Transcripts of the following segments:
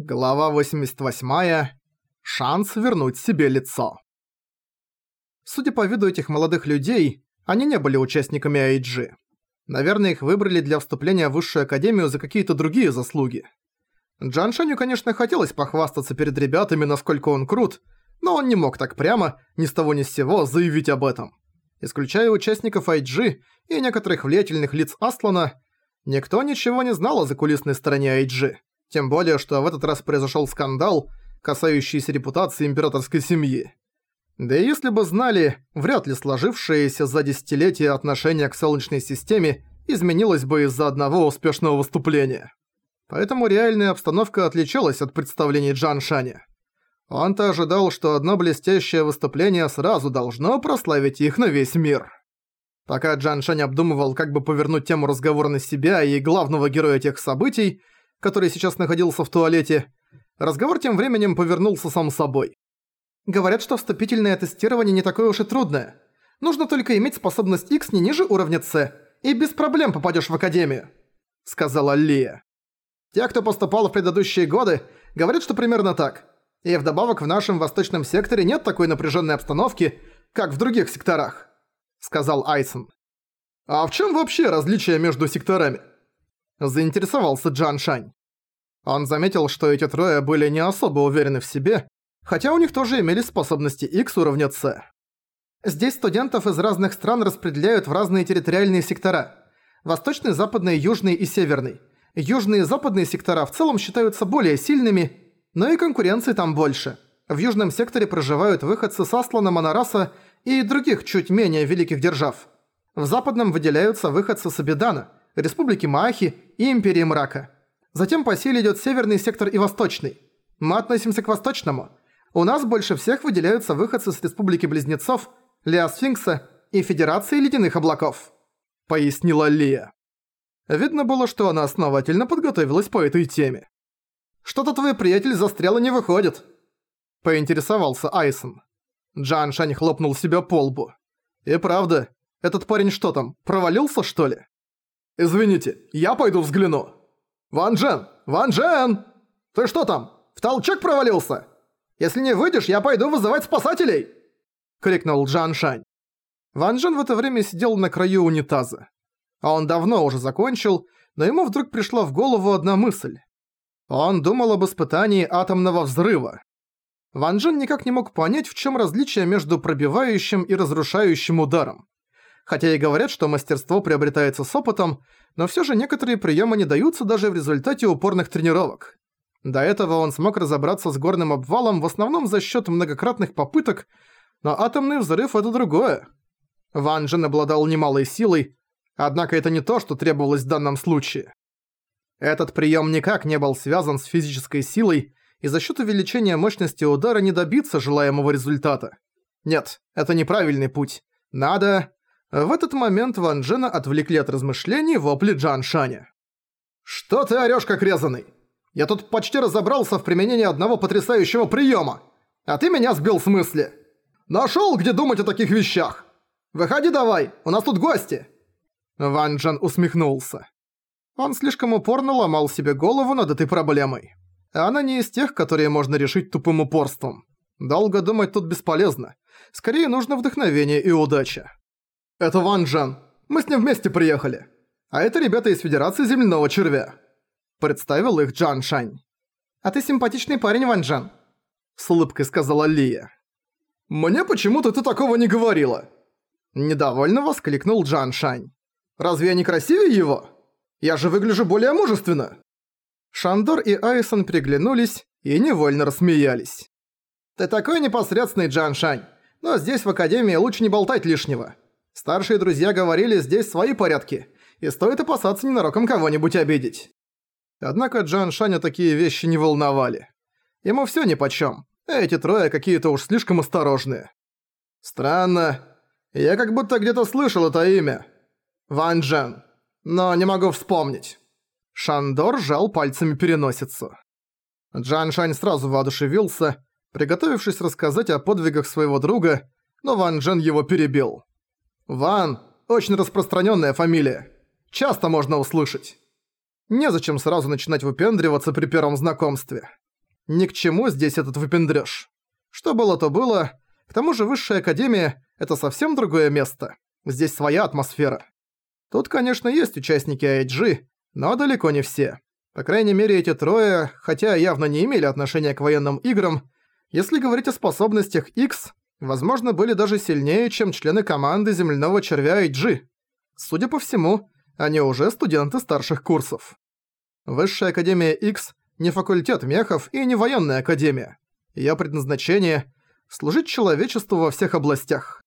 Глава 88. Шанс вернуть себе лицо. Судя по виду этих молодых людей, они не были участниками IG. Наверное, их выбрали для вступления в высшую академию за какие-то другие заслуги. Джан Шаню, конечно, хотелось похвастаться перед ребятами, насколько он крут, но он не мог так прямо, ни с того ни с сего, заявить об этом. Исключая участников IG и некоторых влиятельных лиц Аслана, никто ничего не знал о закулисной стороне IG. Тем более, что в этот раз произошел скандал, касающийся репутации императорской семьи. Да и если бы знали, вряд ли сложившееся за десятилетия отношение к Солнечной системе изменилось бы из-за одного успешного выступления. Поэтому реальная обстановка отличалась от представлений Джан Шаня. Он-то ожидал, что одно блестящее выступление сразу должно прославить их на весь мир. Пока Джан Шань обдумывал, как бы повернуть тему разговора на себя и главного героя этих событий, который сейчас находился в туалете, разговор тем временем повернулся сам собой. Говорят, что вступительное тестирование не такое уж и трудное. Нужно только иметь способность X не ниже уровня C, и без проблем попадешь в академию», — сказала Лия. «Те, кто поступал в предыдущие годы, говорят, что примерно так. И вдобавок в нашем восточном секторе нет такой напряженной обстановки, как в других секторах», — сказал Айсон. «А в чем вообще различие между секторами?» Заинтересовался Джан Шань. Он заметил, что эти трое были не особо уверены в себе, хотя у них тоже имели способности X уровня C. Здесь студентов из разных стран распределяют в разные территориальные сектора. Восточный, западный, южный и северный. Южные и западные сектора в целом считаются более сильными, но и конкуренции там больше. В южном секторе проживают выходцы с Аслана, Монораса и других чуть менее великих держав. В западном выделяются выходцы с Абидана – Республики Маахи и Империи Мрака. Затем по силе идет северный сектор и восточный. Мы относимся к восточному. У нас больше всех выделяются выходцы с Республики Близнецов, Леосфинкса и Федерации Ледяных Облаков», — пояснила Лия. Видно было, что она основательно подготовилась по этой теме. «Что-то твой приятель застрял и не выходит», — поинтересовался Айсон. Джан Шань хлопнул себя по лбу. «И правда, этот парень что там, провалился, что ли?» «Извините, я пойду взгляну». «Ван Джен! Ван Джен! Ты что там, в толчок провалился? Если не выйдешь, я пойду вызывать спасателей!» Крикнул Джан Шань. Ван Джен в это время сидел на краю унитаза. А он давно уже закончил, но ему вдруг пришла в голову одна мысль. Он думал об испытании атомного взрыва. Ван Джен никак не мог понять, в чем различие между пробивающим и разрушающим ударом. Хотя и говорят, что мастерство приобретается с опытом, но все же некоторые приемы не даются даже в результате упорных тренировок. До этого он смог разобраться с горным обвалом в основном за счет многократных попыток, но атомный взрыв – это другое. Ван Джен обладал немалой силой, однако это не то, что требовалось в данном случае. Этот прием никак не был связан с физической силой, и за счет увеличения мощности удара не добиться желаемого результата. Нет, это неправильный путь. Надо в этот момент Ван Джена отвлекли от размышлений вопли Джан Шаня. «Что ты орёшь как резаный? Я тут почти разобрался в применении одного потрясающего приёма, а ты меня сбил с мысли. Нашёл, где думать о таких вещах? Выходи давай, у нас тут гости!» Ван Джен усмехнулся. Он слишком упорно ломал себе голову над этой проблемой. Она не из тех, которые можно решить тупым упорством. Долго думать тут бесполезно. Скорее нужно вдохновение и удача. «Это Ван Джан. Мы с ним вместе приехали. А это ребята из Федерации Земляного Червя». Представил их Джан Шань. «А ты симпатичный парень, Ван Джан», — с улыбкой сказала Лия. «Мне почему-то ты такого не говорила». Недовольно воскликнул Джан Шань. «Разве я не красивее его? Я же выгляжу более мужественно». Шандор и Айсон приглянулись и невольно рассмеялись. «Ты такой непосредственный, Джан Шань, но здесь в Академии лучше не болтать лишнего. Старшие друзья говорили, здесь свои порядки, и стоит опасаться ненароком кого-нибудь обидеть. Однако Джан Шаня такие вещи не волновали. Ему всё нипочём, эти трое какие-то уж слишком осторожные. Странно. Я как будто где-то слышал это имя. Ван Джен. Но не могу вспомнить. Шандор сжал пальцами переносицу. Джан Шань сразу воодушевился, приготовившись рассказать о подвигах своего друга, но Ван Джен его перебил. Ван – очень распространенная фамилия. Часто можно услышать. Незачем сразу начинать выпендриваться при первом знакомстве. Ни к чему здесь этот выпендрёж. Что было, то было. К тому же Высшая Академия — это совсем другое место. Здесь своя атмосфера. Тут, конечно, есть участники IG, но далеко не все. По крайней мере, эти трое, хотя явно не имели отношения к военным играм, если говорить о способностях X, возможно, были даже сильнее, чем члены команды земляного червя IG. Судя по всему, они уже студенты старших курсов. Высшая Академия X не факультет мехов и не военная академия. Её предназначение – служить человечеству во всех областях.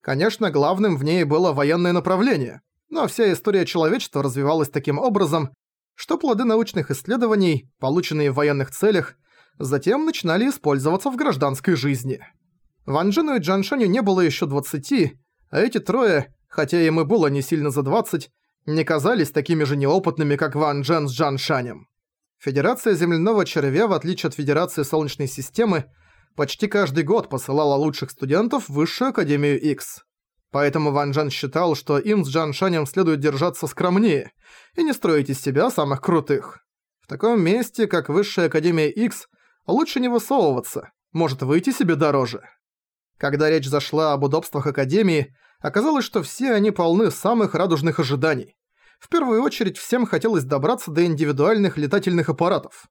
Конечно, главным в ней было военное направление, но вся история человечества развивалась таким образом, что плоды научных исследований, полученные в военных целях, затем начинали использоваться в гражданской жизни. Ван Джену и Джан Шаню не было ещё 20, а эти трое, хотя им и было не сильно за 20, не казались такими же неопытными, как Ван Джен с Джан Шанем. Федерация Земляного Червя, в отличие от Федерации Солнечной Системы, почти каждый год посылала лучших студентов в Высшую Академию X. Поэтому Ван Джен считал, что им с Джан Шанем следует держаться скромнее и не строить из себя самых крутых. В таком месте, как Высшая Академия X, лучше не высовываться, может выйти себе дороже. Когда речь зашла об удобствах Академии, оказалось, что все они полны самых радужных ожиданий. В первую очередь всем хотелось добраться до индивидуальных летательных аппаратов.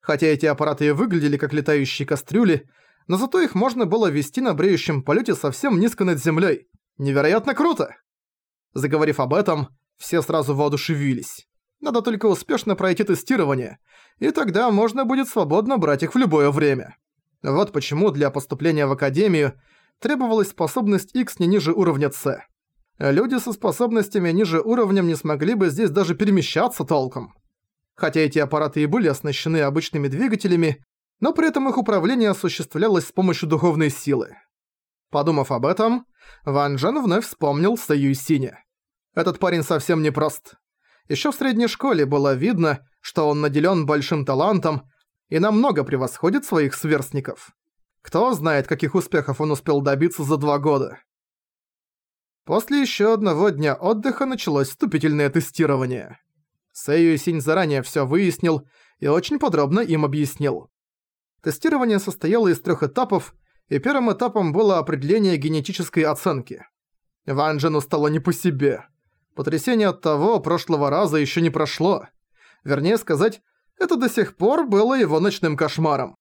Хотя эти аппараты и выглядели как летающие кастрюли, но зато их можно было вести на бреющем полете совсем низко над землей. Невероятно круто! Заговорив об этом, все сразу воодушевились. Надо только успешно пройти тестирование, и тогда можно будет свободно брать их в любое время. Вот почему для поступления в Академию требовалась способность X не ниже уровня C. Люди со способностями ниже уровнем не смогли бы здесь даже перемещаться толком. Хотя эти аппараты и были оснащены обычными двигателями, но при этом их управление осуществлялось с помощью духовной силы. Подумав об этом, Ван Джен вновь вспомнил Сэйю Синя. Этот парень совсем не прост. Ещё в средней школе было видно, что он наделён большим талантом и намного превосходит своих сверстников. Кто знает, каких успехов он успел добиться за два года. После еще одного дня отдыха началось вступительное тестирование. Сэйю Синь заранее все выяснил и очень подробно им объяснил. Тестирование состояло из трех этапов, и первым этапом было определение генетической оценки. Ван Джену стало не по себе. Потрясение от того прошлого раза еще не прошло. Вернее сказать, это до сих пор было его ночным кошмаром.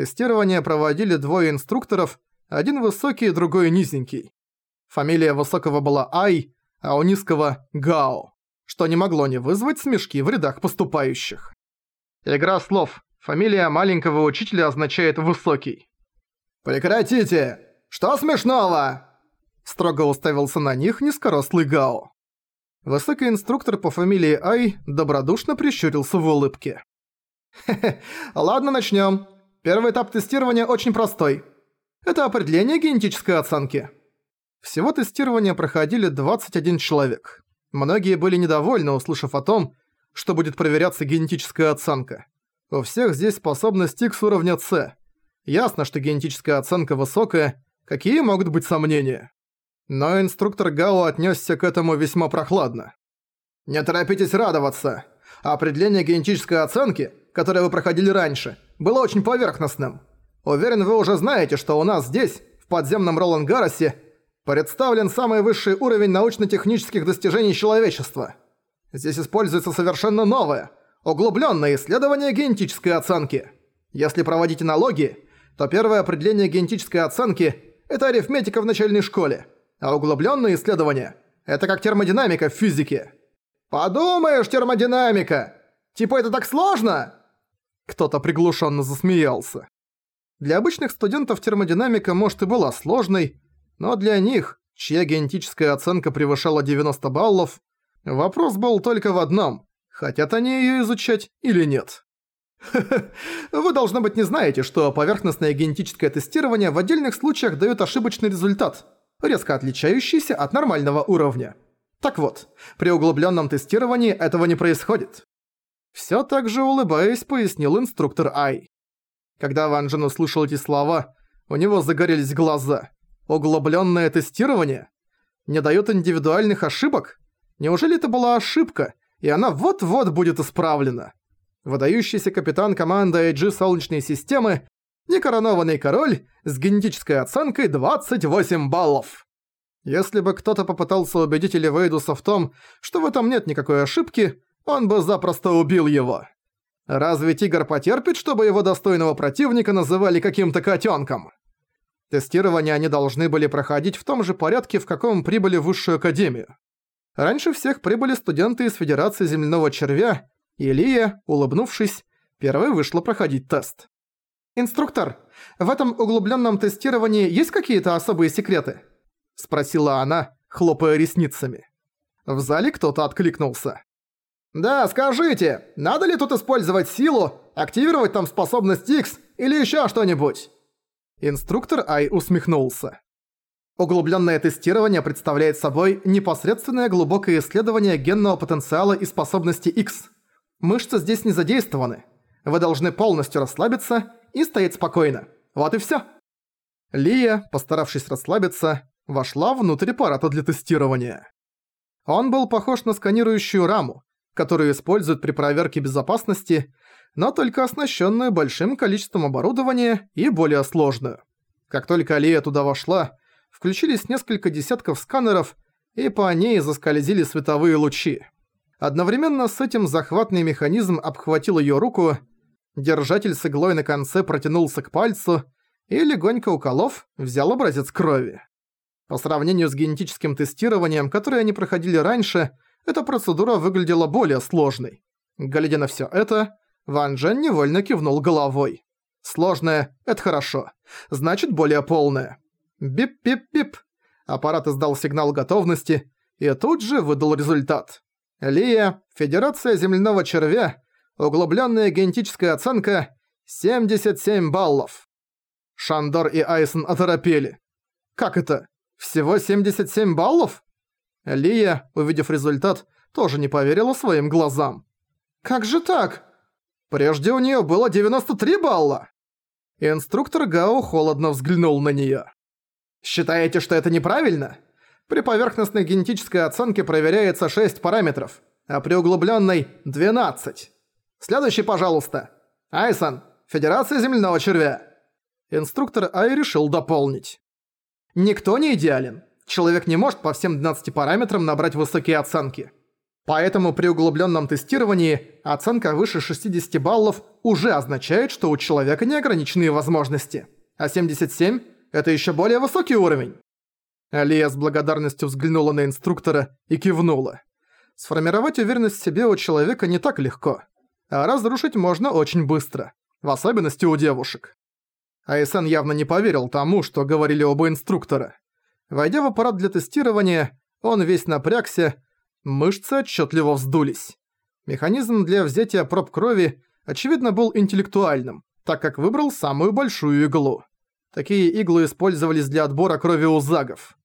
Тестирование проводили двое инструкторов, один высокий другой низенький. Фамилия Высокого была Ай, а у Низкого – Гао, что не могло не вызвать смешки в рядах поступающих. Игра слов. Фамилия маленького учителя означает «высокий». «Прекратите! Что смешного?» Строго уставился на них низкорослый Гао. Высокий инструктор по фамилии Ай добродушно прищурился в улыбке. «Хе-хе, ладно, начнём. Первый этап тестирования очень простой. Это определение генетической оценки. Всего тестирования проходили 21 человек. Многие были недовольны, услышав о том, что будет проверяться генетическая оценка. У всех здесь способность X уровня С. Ясно, что генетическая оценка высокая, какие могут быть сомнения. Но инструктор Гао отнесся к этому весьма прохладно. «Не торопитесь радоваться. Определение генетической оценки, которое вы проходили раньше, было очень поверхностным. Уверен, вы уже знаете, что у нас здесь, в подземном Ролангаросе, представлен самый высший уровень научно-технических достижений человечества. Здесь используется совершенно новое, углублённое исследование генетической оценки. Если проводить аналогии, то первое определение генетической оценки – это арифметика в начальной школе, а углублённое исследование – это как термодинамика в физике. «Подумаешь, термодинамика! Типа это так сложно?» Кто-то приглушенно засмеялся. Для обычных студентов термодинамика может и была сложной, но для них, чья генетическая оценка превышала 90 баллов, вопрос был только в одном – хотят они её изучать или нет. Вы, должно быть, не знаете, что поверхностное генетическое тестирование в отдельных случаях даёт ошибочный результат, резко отличающийся от нормального уровня. Так вот, при углублённом тестировании этого не происходит. Всё так же улыбаясь, пояснил инструктор Ай. Когда Ван Джен услышал эти слова, у него загорелись глаза. Углублённое тестирование? Не даёт индивидуальных ошибок? Неужели это была ошибка, и она вот-вот будет исправлена? выдающийся капитан команды IG Солнечной системы, некоронованный король с генетической оценкой 28 баллов. Если бы кто-то попытался убедить Эливейдуса в том, что в этом нет никакой ошибки, он бы запросто убил его. Разве Тигр потерпит, чтобы его достойного противника называли каким-то котенком? Тестирование они должны были проходить в том же порядке, в каком прибыли в Высшую Академию. Раньше всех прибыли студенты из Федерации Земляного Червя, и Лия, улыбнувшись, первой вышла проходить тест. «Инструктор, в этом углубленном тестировании есть какие-то особые секреты?» – спросила она, хлопая ресницами. В зале кто-то откликнулся. «Да, скажите, надо ли тут использовать силу, активировать там способность X или еще что-нибудь?» Инструктор Ай усмехнулся. Углубленное тестирование представляет собой непосредственное глубокое исследование генного потенциала и способности X. Мышцы здесь не задействованы. Вы должны полностью расслабиться и стоять спокойно. Вот и всё. Лия, постаравшись расслабиться, вошла внутрь аппарата для тестирования. Он был похож на сканирующую раму, которую используют при проверке безопасности, но только оснащенную большим количеством оборудования и более сложную. Как только Алия туда вошла, включились несколько десятков сканеров, и по ней заскользили световые лучи. Одновременно с этим захватный механизм обхватил её руку, держатель с иглой на конце протянулся к пальцу и, легонько уколов, взял образец крови. По сравнению с генетическим тестированием, которое они проходили раньше, эта процедура выглядела более сложной. Глядя на всё это, Ван Джен невольно кивнул головой. Сложное – это хорошо. Значит, более полное. Бип-бип-бип. Аппарат издал сигнал готовности и тут же выдал результат. Лия, Федерация Земляного Червя, углубленная генетическая оценка – 77 баллов. Шандор и Айсон оторопели. Как это? Всего 77 баллов? Лия, увидев результат, тоже не поверила своим глазам. «Как же так? Прежде у нее было 93 балла!» Инструктор Гао холодно взглянул на нее. «Считаете, что это неправильно? При поверхностной генетической оценке проверяется 6 параметров, а при углубленной – 12. Следующий, пожалуйста. Айсон, Федерация Земляного Червя». Инструктор Ай решил дополнить. «Никто не идеален человек не может по всем 12 параметрам набрать высокие оценки. Поэтому при углубленном тестировании оценка выше 60 баллов уже означает, что у человека неограниченные возможности. А 77 – это еще более высокий уровень. Алия с благодарностью взглянула на инструктора и кивнула. Сформировать уверенность в себе у человека не так легко, а разрушить можно очень быстро, в особенности у девушек. Айсен явно не поверил тому, что говорили оба инструктора. Войдя в аппарат для тестирования, он весь напрягся, мышцы отчетливо вздулись. Механизм для взятия проб крови, очевидно, был интеллектуальным, так как выбрал самую большую иглу. Такие иглы использовались для отбора крови у загов.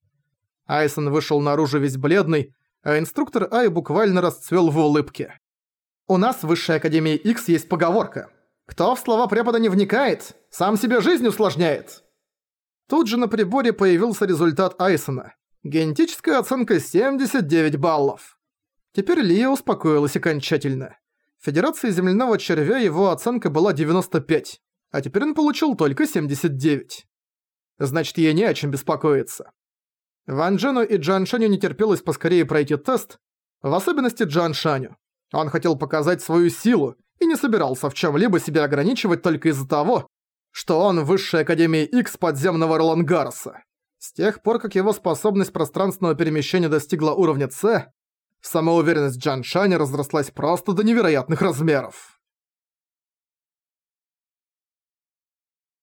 Айсон вышел наружу весь бледный, а инструктор Ай буквально расцвел в улыбке. «У нас в Высшей Академии X есть поговорка. Кто в слова препода не вникает, сам себе жизнь усложняет». Тут же на приборе появился результат Айсона. Генетическая оценка 79 баллов. Теперь Лия успокоилась окончательно. В Федерации Земляного Червя его оценка была 95, а теперь он получил только 79. Значит, ей не о чем беспокоиться. Ван Джену и Джан Шаню не терпелось поскорее пройти тест, в особенности Джан Шаню. Он хотел показать свою силу и не собирался в чем либо себя ограничивать только из-за того, что он Высшей Академии X подземного Ролангарса. С тех пор, как его способность пространственного перемещения достигла уровня С, самоуверенность Джан Шани разрослась просто до невероятных размеров.